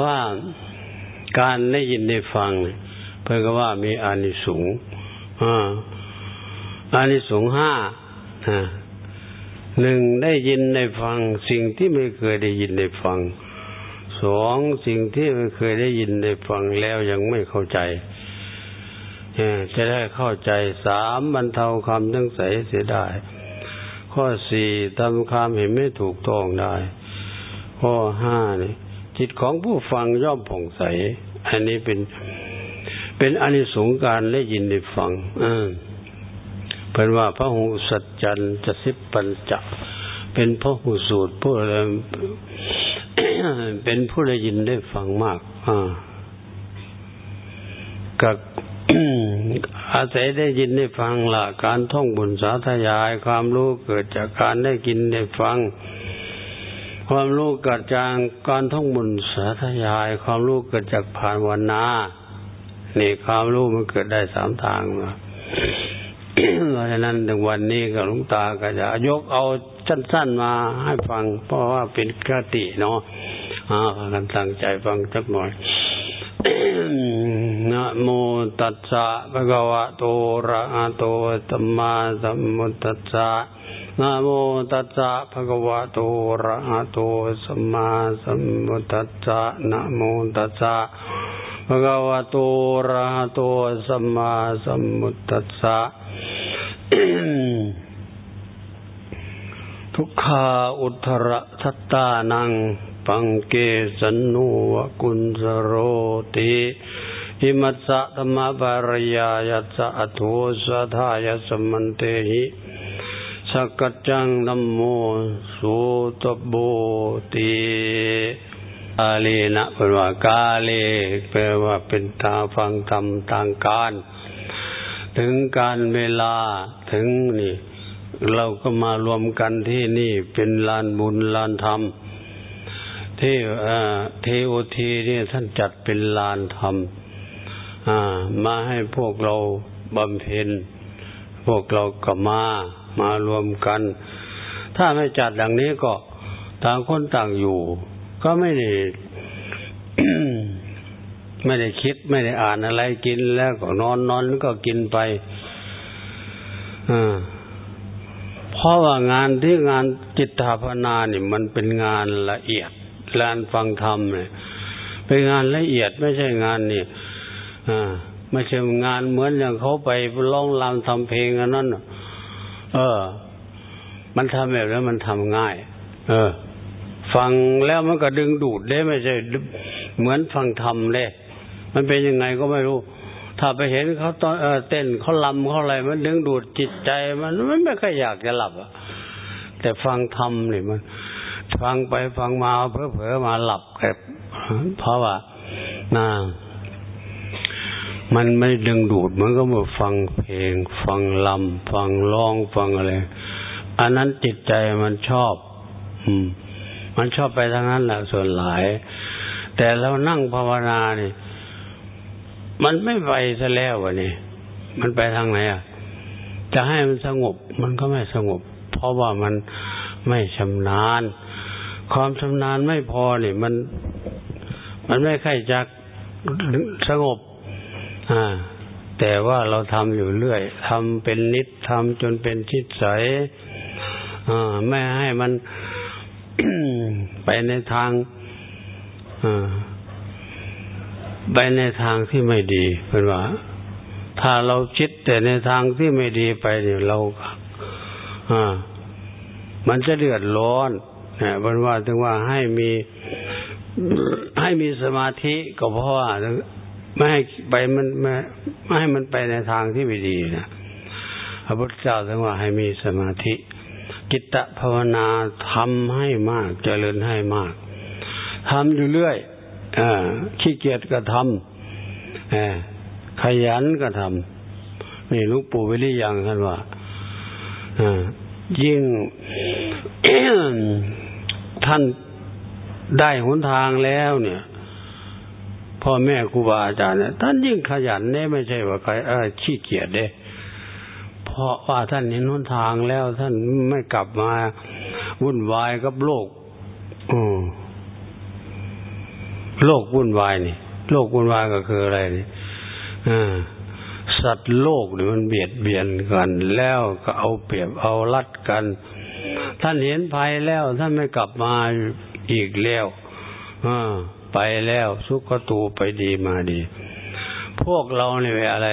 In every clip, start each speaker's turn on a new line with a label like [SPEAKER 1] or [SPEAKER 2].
[SPEAKER 1] ว่าการได้ยินได้ฟัง เพื่อว่ามีอานิสงส์อานิสงส์ห้าหนึ่งได้ยินได้ฟัง สิ่งที่ไม่เคยได้ยินได้ฟังสองสิ่งที่ไม่เคยได้ยินได้ฟังแล้วยังไม่เข้าใจจะได้เข้าใจสามบรรเทาความทั้งใสเสียได้ ข้อสี่ทำความเห็นไม่ถูกต้องได้ ข้อห้านี่ จิตของผู้ฟังย่อมผ่องใส อันนี้เป็นเป็นอนิสงการได้ยินได้ฟังอ่าเป็นว่าพระหูสัจจันจะสิบปัญจเป็นพระหูสูตรผู้เป็นผู้ได้ยินได้ฟังมาก อ่ากับอาศัยได้ยินได้ฟังละการท่องบุญสาธยายความรู้เกิดจากการได้กินได้ฟัง ความรู้เกิดจากการท่องบุญสาธยาย ความรู้เกิดจากผ่านวันนานี่ความรู้มันเกิดได้สามทางมาเพราะฉะนั้นถึงวันนี้กับลุงตาก็จะยกเอาสั้นๆมาให้ฟัง เพราะว่าเป็นกติเนาะอ่ากันตั้งใจฟังสักหน่อยนะโมตัสสะภะคะวะโตระหะโตสัมมาสัมพุทธัสสะ นะโมตัสสะภะคะวะโตอะระหะโตสัมมาสัมพุทธัสสะนะโมตัสสะภะคะวะโตอะระหะโตสัมมาสัมพุทธัสสะทุกขาอุทระทัตตานัง ปังเกสันนุวกุณสโรติหิมัสสะธรรมบารยายัสสะอโทสะทายสมันเตหิ สกัจจังนัมโมสุตโบติกาเลนะเป็นว่ากาเลแปลว่าเป็นตาฟังธรรมทางการ ถึงการเวลาถึงนี่ เราก็มารวมกันที่นี่เป็นลานบุญลานธรรมที่เทโอทีนี่ท่านจัดเป็นลานธรรมมาให้พวกเราบำเพ็ญพวกเราก็มา มารวมกัน ถ้าไม่จัดดังนี้ก็ต่างคนต่างอยู่ ก็ไม่ได้ไม่ได้คิดไม่ได้อ่านอะไรกินแล้วก็นอนนอนก็กินไปเพราะว่างานที่งานจิตาภนาเนี่ยมันเป็นงานละเอียดลานฟังธรรมเนี่ยเป็นงานละเอียดไม่ใช่งานนี่อ่าไม่ใช่งานเหมือนอย่างเขาไปร้องรำทำเพลงอันนั้น เออ มันทำแบบนั้นมันทำง่าย เออ ฟังแล้วมันก็ดึงดูดได้ไม่ใช่เหมือนฟังธรรมเลยมันเป็นยังไงก็ไม่รู้ ถ้าไปเห็นเขาตอนเต้นเขาลำเขาอะไร มันดึงดูดจิตใจมันมันไม่ค่อยอยากจะหลับอะแต่ฟังธรรมนี่มัน ฟังไปฟังมาเผลอๆมาหลับแบบเพราะว่านา มันไม่ดึงดูดเหมือนก็มาฟังเพลง ฟังลำฟังร้องฟังอะไรอันนั้นจิตใจมันชอบ อืม มันชอบไปทางนั้นแหละส่วนหลาย แต่เรานั่งภาวนาเนี่ยมันไม่ไปซะแล้ววะนี่มันไปทางไหนอะ จะให้มันสงบ มันก็ไม่สงบ เพราะว่ามันไม่ชำนาญ ความชำนาญไม่พอเนี่ยมัน มันไม่ค่อยจะสงบ อ่า แต่ว่าเราทำอยู่เรื่อยทำเป็นนิดทำจนเป็นชิดใสอ่าไม่ให้มันไปในทางอ่าไปในทางที่ไม่ดีเป็นว่า ถ้าเราคิดแต่ในทางที่ไม่ดีไปเนี่ยเราอ่ามันจะเดือดร้อนเนี่ยบนว่าถึงว่าให้มีให้มีสมาธิก็เพราะว่า ไม่ให้ไปมันไม่ไม่ให้มันไปในทางที่ไม่ดีนะพระพุทธเจ้าถึงว่าให้มีสมาธิ กิตตภาวนาทำให้มาก เจริญให้มากทำอยู่เรื่อยอขี้เกียจก็ทำขยันก็ทำนี่ลูกปู่วิริยังท่านว่ายิ่งท่านได้หนทางแล้วเนี่ย พ่อแม่ครูบาอาจารย์เนี่ยท่านยิ่งขยันเนี่ยไม่ใช่ว่าใครขี้เกียจเด้เพราะว่าท่านเห็นหนทางแล้วท่านไม่กลับมาวุ่นวายกับโลกอโลกวุ่นวายนี่ โลกวุ่นวายก็คืออะไรนี่สัตว์โลกนี่มันเบียดเบียนกัน แล้วก็เอาเปรียบเอารัดกัน ท่านเห็นภัยแล้ว ท่านไม่กลับมาอีกแล้ว ไปแล้วสุขตูไปดีมาดี พวกเราเนี่ยอะไร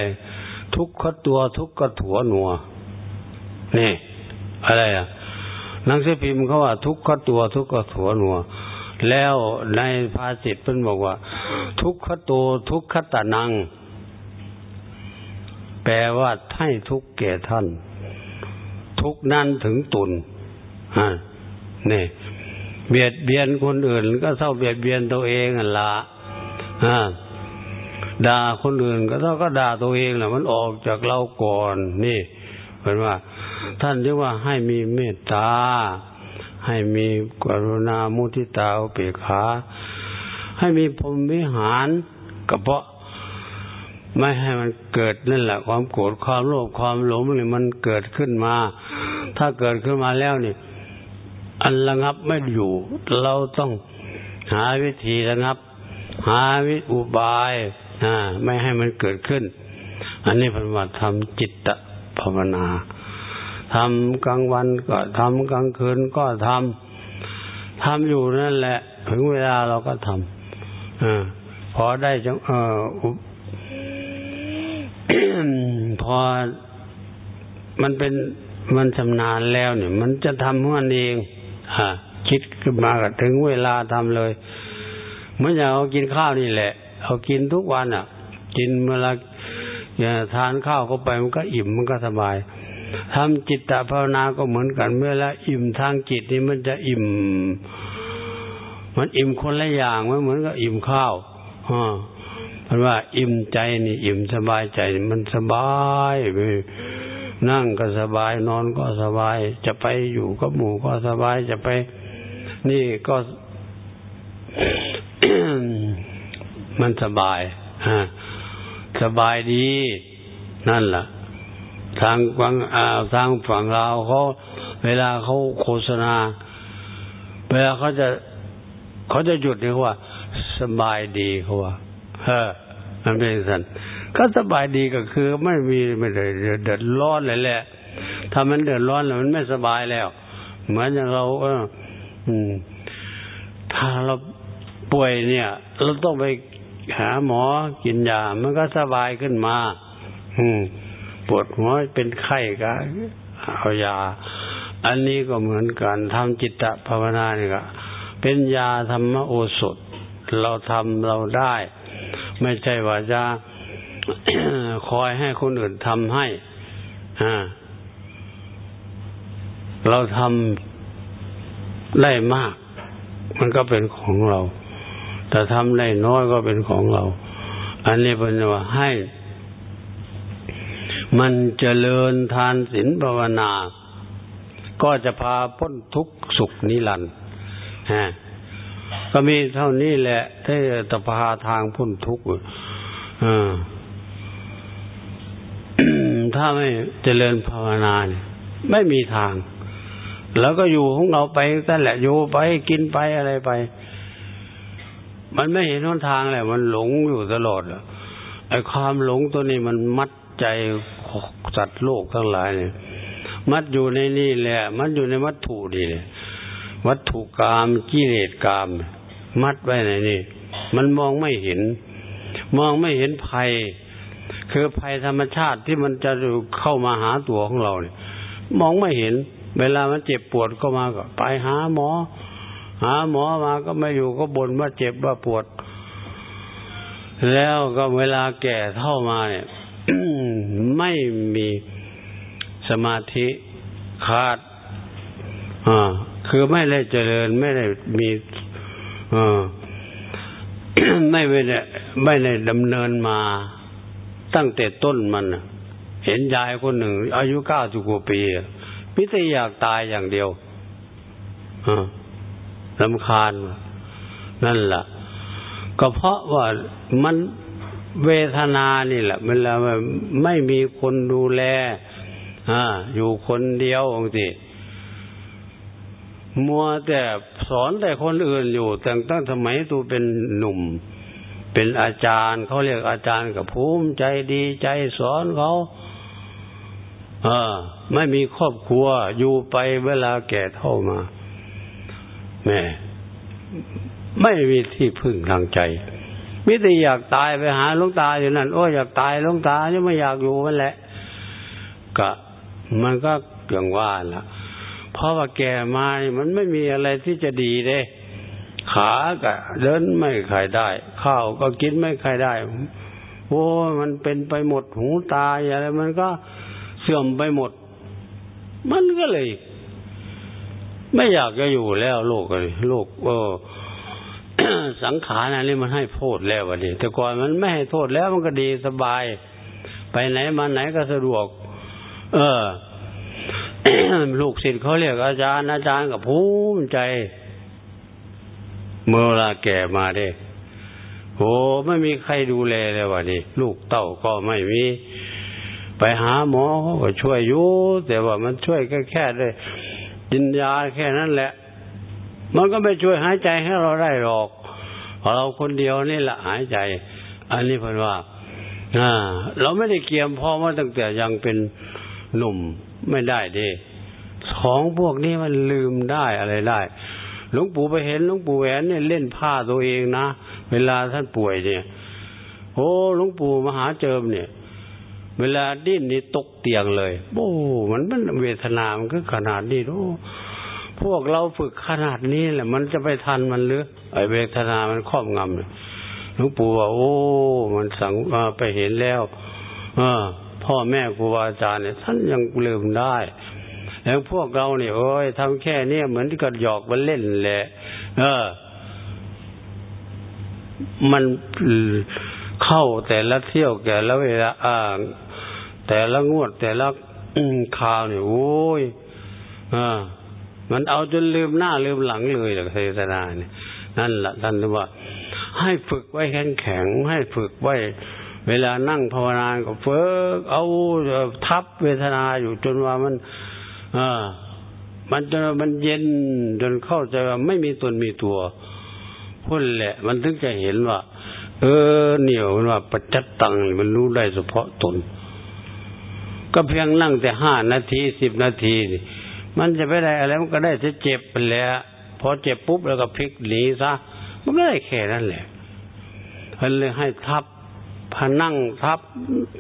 [SPEAKER 1] ทุกขตัวทุกขถัวหนัวนี่อะไรอะนังสือพิมพ์เขาว่า ทุกขตัว ทุกขถัวหนัว แล้วในภาษิตเพิ่นบอกว่า ทุกขตัวทุกขตานัง แปลว่าให้ทุกแก่ท่าน ทุกนั้นถึงตุนฮะนี่ เบียดเบียนคนอื่น ก็เท่าเบียดเบียนตัวเองอะละอ่าด่าคนอื่นก็เท่าก็ด่าตัวเองแหละมันออกจากเราก่อน นี่เป็นว่า ท่านเรียกว่าให้มีเมตตา ให้มีกรุณามุทิตาเปกขาให้มีพรมวิหารก็เพาะ ไม่ให้มันเกิดนั่นแหละ ความโกรธความโลภความหลงนี่มันเกิดขึ้นมา ถ้าเกิดขึ้นมาแล้วนี่ อันระงับไม่อยู่ เราต้องหาวิธีระงับ หาวิอุบายไม่ให้มันเกิดขึ้น อันนี้เป็นว่าทำจิตตภาวนาทำกลางวันก็ทำกลางคืนก็ทำทำอยู่นั่นแหละ ถึงเวลาเราก็ทำอพอได้จังเออพอมันเป็นมันชำนาญแล้วเนี่ย มันจะทำมันเอง คิดขึ้นมาก็ถึงเวลาทำเลยเหมือนอย่างเรากินข้าวนี่แหละเอากินทุกวันอะ กินเวลาอย่าทานข้าวเข้าไปมันก็อิ่มมันก็สบายทำจิตตภาวนาก็เหมือนกันเมื่อละอิ่มทางจิตนี่มันจะอิ่ม มันอิ่มคนละอย่างไม่เหมือนกับอิ่มข้าวอ่าเพราะว่าอิ่มใจนี่ อิ่มสบายใจมันสบายไป นั่งก็สบาย นอนก็สบาย จะไปอยู่กับหมู่ก็สบายจะไป นี่ก็ มันสบายฮะสบายดี นั่นแหละทางฝั่งทางฝั่งเราเขาเวลาเขาโฆษณา เวลาเขาจะเขาจะหยุดนี่ว่า สบายดีเขาว่าเฮ้อมันเป็นสัน ก็สบายดีก็คือไม่มีไม่ได้เดือดร้อนเลยแหละถ้ามันเดือดร้อนแล้วมันไม่สบายแล้ว เหมือนอย่างเรา เออถ้าเราป่วยเนี่ย เราต้องไปหาหมอกินยา มันก็สบายขึ้นมา อืม ปวดหัวเป็นไข้ก็เอายา อันนี้ก็เหมือนกันทำจิตตภาวนานี่ก็เป็นยาธรรมโอสถ เราทำเราได้ ไม่ใช่ว่าจะ คอยให้คนอื่นทำให้เราทำได้มาก มันก็เป็นของเรา แต่ทำได้น้อยก็เป็นของเรา อันนี้เป็นว่าให้ มันเจริญทานศีลภาวนา ก็จะพาพ้นทุกข์สุขนิรันดร์ฮะก็มีเท่านี้แหละที่จะพาทางพ้นทุกข์อ่า ถ้าไม่เจริญภาวนาเนี่ยไม่มีทาง แล้วก็อยู่ของเราไปนั่นแหละอยู่ไปกินไปอะไรไป มันไม่เห็นหนทางแหละ มันหลงอยู่ตลอดไอ้ความหลงตัวนี้มันมัดใจสัตว์โลกทั้งหลายเนี่ยมัดอยู่ในนี่แหละ มัดอยู่ในวัตถุนี่แหละวัตถุกรรมกิเลสกรรมมัดไว้ในนี่ มันมองไม่เห็น มองไม่เห็นภัย คือภัยธรรมชาติที่มันจะเข้ามาหาตัวของเราเนี่ย มองไม่เห็น เวลามันเจ็บปวดก็มาก็ไปหาหมอ หาหมอมาก็ไม่อยู่ก็บ่นว่าเจ็บว่าปวด แล้วก็เวลาแก่เท่ามาเนี่ยไม่มีสมาธิขาดอ่าคือไม่ได้เจริญไม่ได้มีอ่าไม่ได้ไม่ได้ดำเนินมา ตั้งแต่ต้นมันเห็นยายคนหนึ่ง อายุเก้าสิบกว่าปีพิแต่อยากตายอย่างเดียวลำคาญ นั่นแหละก็เพราะว่ามันเวทนานี่แหละ มันแล้วไม่มีคนดูแลอ่าอยู่คนเดียวองค์สิมัวแต่สอนแต่คนอื่นอยู่ตั้งตั้งสมัยตัวเป็นหนุ่ม เป็นอาจารย์เขาเรียกอาจารย์กับภูมิใจดีใจสอนเขาเออ ไม่มีครอบครัวอยู่ไปเวลาแก่เท่ามาแม่ไม่มีที่พึ่งทางใจมิแต่อยากตายไปหาลุงตาอยู่นั่นโอ้อยากตายลุงตาเนี่ยไม่อยากอยู่มันแหละก็มันก็อย่างว่าล่ะ เพราะว่าแก่มานี่มันไม่มีอะไรที่จะดีเลย ขาก็เดินไม่ใครได้ ข้าวก็กินไม่ใครได้ โอ้มันเป็นไปหมดหูตาอะไรมันก็เสื่อมไปหมด มันก็เลย ไม่อยากจะอยู่แล้วโลกเลยโลกเออสังขารอันนี้มันให้โทษแล้ววะดิแต่ก่อนมันไม่ให้โทษแล้วมันก็ดีสบาย ไปไหนมาไหนก็สะดวก เออลูกศิษย์เขาเรียกอาจารย์อาจารย์กับภูมิใจ เมื่อเวลาแก่มาเด้โหไม่มีใครดูแลเลยวะดิลูกเต้าก็ไม่มี ไปหาหมอเขาก็ช่วยอยู่แต่ว่ามันช่วยแค่แค่ได้กินยาแค่นั้นแหละ มันก็ไม่ช่วยหายใจให้เราได้หรอกเราคนเดียวนี่แหละหายใจ อันนี้เพิ่นว่าเราไม่ได้เกียมพ่อมาตั้งแต่ยังเป็นหนุ่มไม่ได้ด้ของพวกนี้มันลืมได้อะไรได้ หลวงปู่ไปเห็นหลวงปู่แหวนเนี่ยเล่นผ้าตัวเองนะ เวลาท่านป่วยเนี่ย โอ้หลวงปู่มหาเจิมเนี่ย เวลาดิ้นนี่ตกเตียงเลยโอ้มันมันเวทนา มันก็ขนาดนี้โอ้พวกเราฝึกขนาดนี้แหละ มันจะไปทันมันหรือไอเวทนา มันครอบงำหลวงปู่ว่า โอ้ มันสังไปเห็นแล้วอพ่อแม่ครูบาอาจารย์เนี่ยท่านยังลืมได้ แล้วพวกเราเนี่ยโอ้ยทำแค่นี้เหมือนที่กระหยอกมันเล่นแหละเออ มันเข้าแต่ละเที่ยวแต่ละเวลาอ่าแต่ละงวดแต่ละคราวเนี่ยโอ้ยอ่ามันเอาจนลืมหน้าลืมหลังเลยหลักเทศนาเนี่ยนั่นแหละท่านเรียกว่า ให้ฝึกไว้แข็งแข็งให้ฝึกไว้ เวลานั่งภาวนาก็ฝึกเอาทับเวทนาอยู่จนว่ามัน อ่ามันจนมันเย็นจนเข้าใจว่าไม่มีตนมีตัวพุ่นแหละ มันถึงจะเห็นว่า เออเหนียวว่าปัจจัตตังมันรู้ได้เฉพาะตน ก็เพียงนั่งแต่ห้านาทีสิบนาทีมันจะไปได้อะไรมันก็ได้จะเจ็บไปแล้วพอเจ็บปุ๊บแล้วก็พลิกหนีซะมันก็ได้แค่นั้นแหละมันเลยให้ทับพนั่งทับ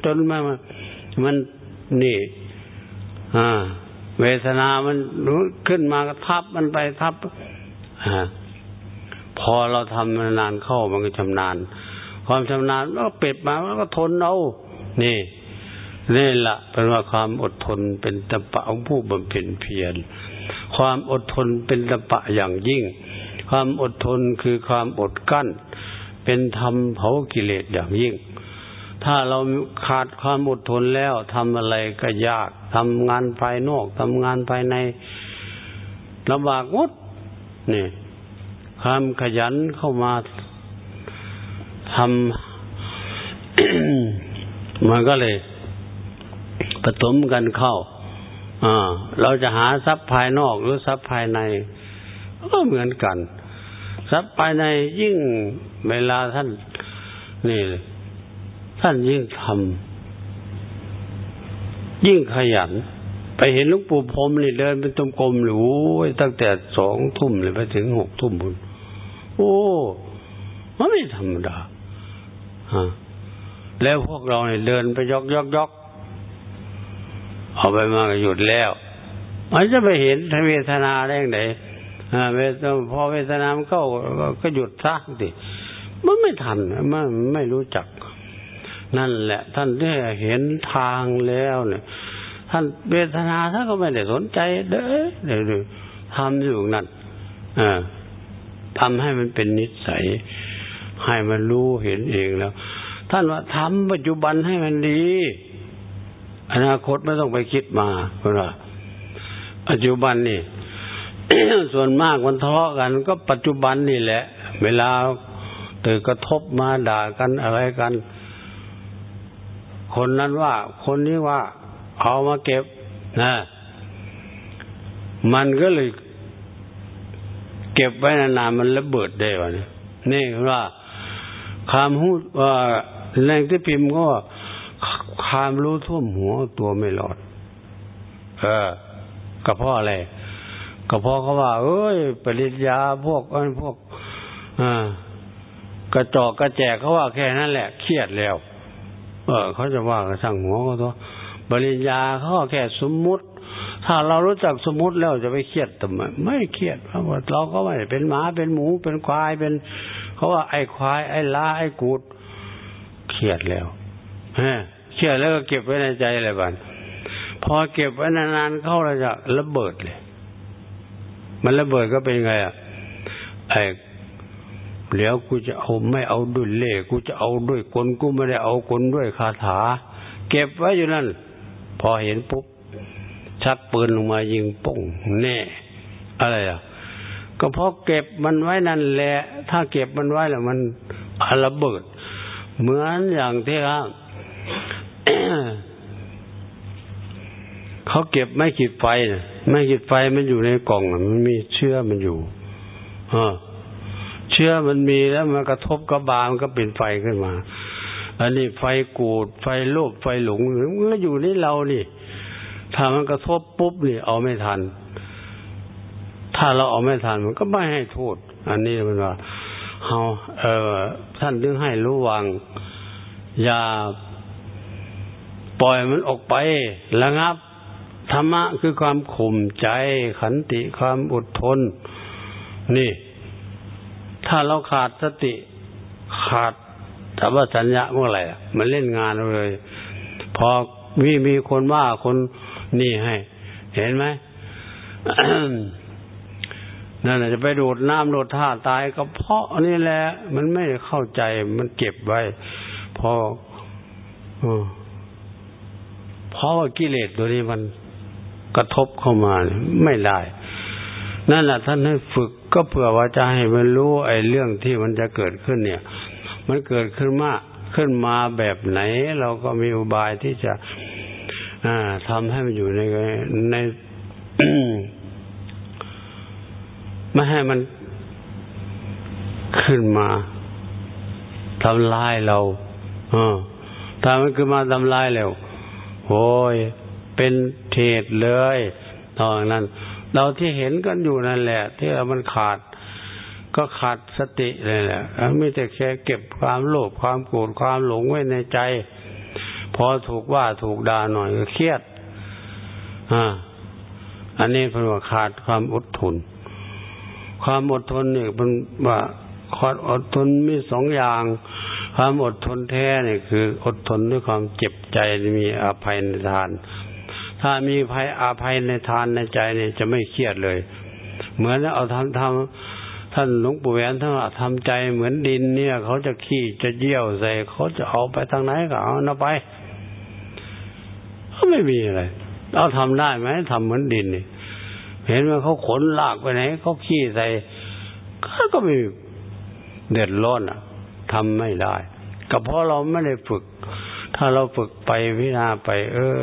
[SPEAKER 1] จนมันมันนี่ อ่า เวทนามันรู้ขึ้นมาก็ทับมันไปทับอพอเราทำนานเข้ามันก็ชำนาญ ความชำนาญก็เป็ดมาแล้วก็ทนเอานี่นี่ละเป็นว่าความอดทนเป็นตะปะของผู้บำเพ็ญเพียรความอดทนเป็นตะปะอย่างยิ่ง ความอดทนคือความอดกั้น เป็นธรรมเผากิเลสอย่างยิ่ง ถ้าเราขาดความอดทนแล้วทำอะไรก็ยากทำงานภายนอกทำงานภายในลำบากหมดนี่ความขยันเข้ามาทำมันก็เลยผสมกันเข้าเราจะหาทรัพย์ภายนอกหรือทรัพย์ภายใน ก็เหมือนกัน ทรัพย์ภายในยิ่งเวลาท่าน นี่ ท่านยิ่งทำยิ่งขยัน ไปเห็นลุงปู่พรมนี่เดินเป็นตมกลมหรือตั้งแต่สองทุ่มเลยไปถึงหกทุ่มบุญโอ้มันไม่ธรรมดาฮะแล้วพวกเราเนี่ยเดินไปยกยกยกเอาไปมาก็หยุดแล้วมันจะไปเห็นทเวทนาได้ยังไงเวพอเวทนามันเข้าก็หยุดซะดิมันไม่ทันมันไม่รู้จัก นั่นแหละ ท่านได้เห็นทางแล้วเนี่ย ท่านเวทนาท่านก็ไม่ได้สนใจเด้อเดี๋ยวทำอยู่นั่นอ่าทำให้มันเป็นนิสัย ให้มันรู้เห็นเองแล้ว ท่านว่าทำปัจจุบันให้มันดี อนาคตไม่ต้องไปคิดมาเพราะว่าปัจจุบันนี่ส่วนมากมันทะเลาะกัน ก็ปัจจุบันนี่แหละ เวลาเกิดกระทบมาด่ากันอะไรกัน คนนั้นว่า คนนี้ว่า เอามาเก็บนะมันก็เลยเก็บไว้นานๆมันระเบิดได้วะนี่นี่ว่าความหูว่าแรงที่พิมพ์ก็ความรู้ท่วมหัวตัวไม่รอด เออก็เพราะอะไรก็เพราะเขาว่า เอ้ย ปริญญาพวกอันพวกอ่ากระจอกกระแจกเขาว่าแค่นั้นแหละ เครียดแล้ว เออเขาจะว่าก็สั่งหัวเขาตัวปริญญาเขาแค่สมมุติ ถ้าเรารู้จักสมมุติแล้วจะไปเครียดทำไมไม่เครียดเพราะว่าเราก็ไม่เป็นหมาเป็นหมูเป็นควายเป็น เขาว่าไอ้ควายไอ้ลาไอ้กูดเครียดแล้วฮะเครียดแล้วก็เก็บไว้ในใจเลยบ้านพอเก็บไว้นานๆเข้าเราจะระเบิดเลย มันระเบิดก็เป็นไงอะไอ้ เดี๋ยวกูจะเอาไม่เอาด้วยเล่กูจะเอาด้วยกลกูไม่ได้เอากลด้วยคาถา เก็บไว้อยู่นั่น พอเห็นปุ๊บชักปืนลงมายิงปุ้งแน่อะไรอะก็เพราะเก็บมันไว้นั่นแหละ ถ้าเก็บมันไว้แล้วมันระเบิด เหมือนอย่างที่ครับเขาเก็บไม่ขีดไฟนะไม่ขีดไฟมันอยู่ในกล่องมันมีเชื้อมันอยู่อเชื้อมันมีแล้วมันกระทบกระบามันก็เป็นไฟขึ้นมา อันนี้ไฟกูด ไฟโลภไฟหลงมันก็อยู่ในเรานี่ ถ้ามันกระทบปุ๊บนี่เอาไม่ทัน ถ้าเราเอาไม่ทันมันก็ไม่ให้โทษ อันนี้มันว่าเฮาเออท่านถึงให้รู้วัง อย่าปล่อยมันออกไประงับธรรมะคือความข่มใจขันติความอดทน นี่ ถ้าเราขาดสติขาดแต่ว่าสัญญาเมื่อไหร่มันเล่นงานเลย พอมีมีคนว่าคนนี่ให้ เห็นไหมนั่นจะไปโดดน้ำโดดท่าตายก็เพราะนี่แหละ มันไม่เข้าใจมันเก็บไว้ พอเพราะว่ากิเลสตัวนี้มันกระทบเข้ามาไม่ได้ นั่นแหละท่านให้ฝึก ก็เผื่อว่าจะให้มันรู้ไอ้เรื่องที่มันจะเกิดขึ้นเนี่ย มันเกิดขึ้นมาขึ้นมาแบบไหน เราก็มีอุบายที่จะทำให้มันอยู่ในในไม่ให้มันขึ้นมาทำลายเราอถ้ามันขึ้นมาทำลายแล้วโอ้ยเป็นเทศเลยตอนนั้น เราที่เห็นกันอยู่นั่นแหละ ที่มันขาดก็ขาดสติเลยแหละไม่แต่แค่เก็บความโลภความโกรธความหลงไว้ในใจ พอถูกว่าถูกด่าหน่อยก็เครียด อ่า อันนี้เป็นว่าขาดความอดทนความอดทนเนี่ยเป็นว่าความอดทนมีสองอย่าง ความอดทนแท้เนี่ยคือ อดทนด้วยความเจ็บใจมีอภัยในทาน ถ้ามีภัยอาภัยในทานในใจเนี่ยจะไม่เครียดเลย เหมือนเอาทำทำท่านหลวงปู่แหวนท่านทำใจเหมือนดินเนี่ย เขาจะขี้จะเยี่ยวใส่เขาจะเอาไปทางไหนก็เอานะไปก็ไม่มีอะไรเราทำได้ไหมทำเหมือนดินนี่เห็นว่าเขาขนลากไปไหนเขาขี้ใส่ก็ไม่เดือดร้อนอะทำไม่ได้ก็เพราะเราไม่ได้ฝึก ถ้าเราฝึกไปพิจารณาไป เออ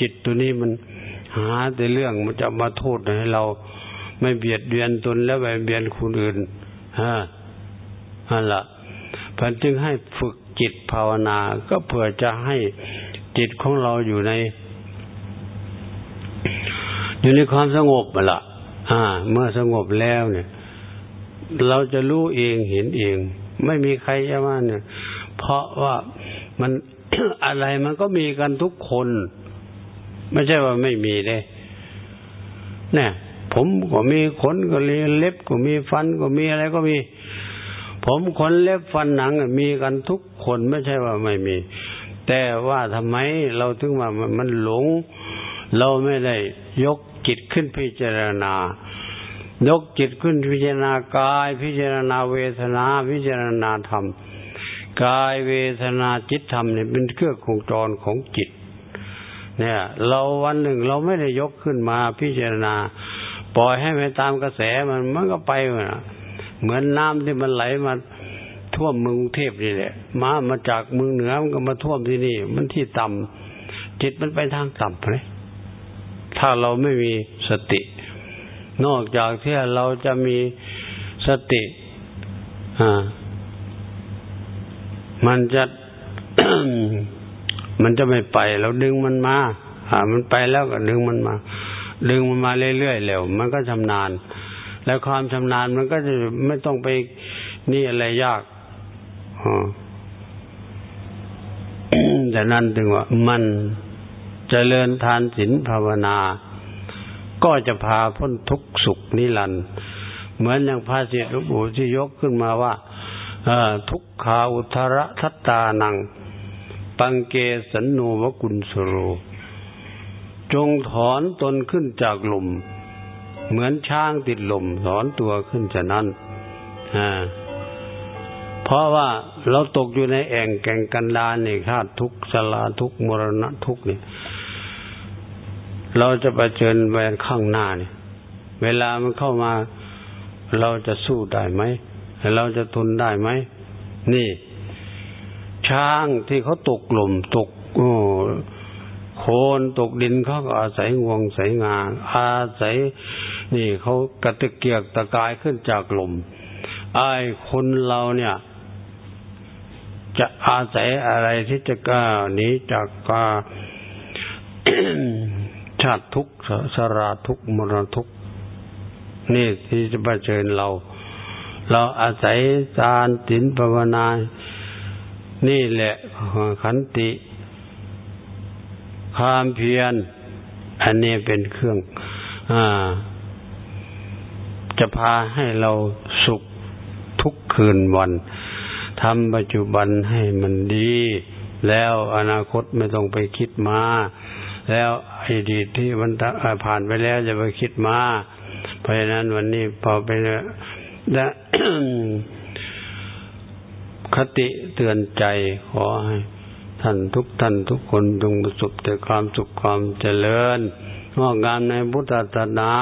[SPEAKER 1] จิตตัวนี้มันหาแต่เรื่องมันจะมาโทษให้เราไม่เบียดเบียนตนแล้วไปเบียนคนอื่นฮะนั่นละพันจึงให้ฝึกจิตภาวนา ก็เพื่อจะให้จิตของเราอยู่ใน อยู่ในความสงบละอ่า เมื่อสงบแล้วเนี่ย เราจะรู้เองเห็นเอง ไม่มีใครจะมาเนี่ย เพราะว่ามันอะไรมันก็มีกันทุกคน ไม่ใช่ว่าไม่มีเลยเนี่ยผมก็มีขนก็มีเล็บก็มีฟันก็มีอะไรก็มี ผมขนเล็บฟันหนังมีกันทุกคนไม่ใช่ว่าไม่มี แต่ว่าทำไมเราถึงว่ามันหลง เราไม่ได้ยกจิตขึ้นพิจารณา ยกจิตขึ้นพิจารณากาย พิจารณาเวทนา พิจารณาธรรมกายเวทนาจิตธรรมเนี่ยเป็นเครื่องคงจรของจิต เนี่ย เราวันหนึ่งเราไม่ได้ยกขึ้นมาพิจารณา ปล่อยให้ไปตามกระแสมันมันก็ไปเหมือนน้ำที่มันไหลมาท่วมเมืองเทพนี่แหละมามาจากเมืองเหนือมันก็มาท่วมที่นี่ มันที่ต่ำจิตมันไปทางต่ำเลยถ้าเราไม่มีสติ นอกจากที่เราจะมีสติอ่ามันจะ มันจะไม่ไปเราดึงมันมาอ่า มันไปแล้วก็ดึงมันมา ดึงมันมาเรื่อยๆเร็วมันก็ชำนาญ แล้วความชำนาญมันก็จะไม่ต้องไปนี่อะไรยากอ๋อแต่นั้นถึงว่ามันจเจริญทานศีลภาวนา ก็จะพาพ้นทุกสุขนิรันดร์เหมือนอย่างพระเจตุบุที่ยกขึ้นมาว่าทุกขาอุทระทัตตานัง ปังเกสันโนวกุลสโร จงถอนตนขึ้นจากลมเหมือนช้างติดลมถอนตัวขึ้นจากนั้นเพราะว่าเราตกอยู่ในแอ่งแก่งกันดานนี่าทุกสลาทุกมรณะทุกเนี่ย เราจะไปเชิญไปข้างหน้าเนี่ย เวลามันเข้ามา เราจะสู้ได้ไหมเราจะทนได้ไหมนี่ ช้างที่เขาตกหล่มตกโอ้โคนตกดินเขาก็อาศัยงวงสายงาอาศัย นี่เขากระตะเกียกตะกายขึ้นจากหล่มไอ้คนเราเนี่ย จะอาศัยอะไรที่จะก้าหนีจากกาชาติทุกสราทุกมรทุกนี่ที่จะมาเชิญเรา เราอาศัยสารตินภาวนา นี่แหละขันติ ความเพียร อันนี้เป็นเครื่องอจะพาให้เราสุขทุกคืนวันทำปัจจุบันให้มันดี แล้วอนาคตไม่ต้องไปคิดมา แล้วอดีตที่มันผ่านไปแล้วจะไปคิดมา เพราะฉะนั้นวันนี้พอไปและ คติเตือนใจขอให้ท่านทุกท่านทุกคนจงประสบแต่ความสุขความเจริญงอกงามในพุทธศาสนา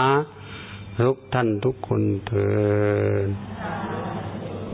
[SPEAKER 1] ทุกท่านทุกคนเถิด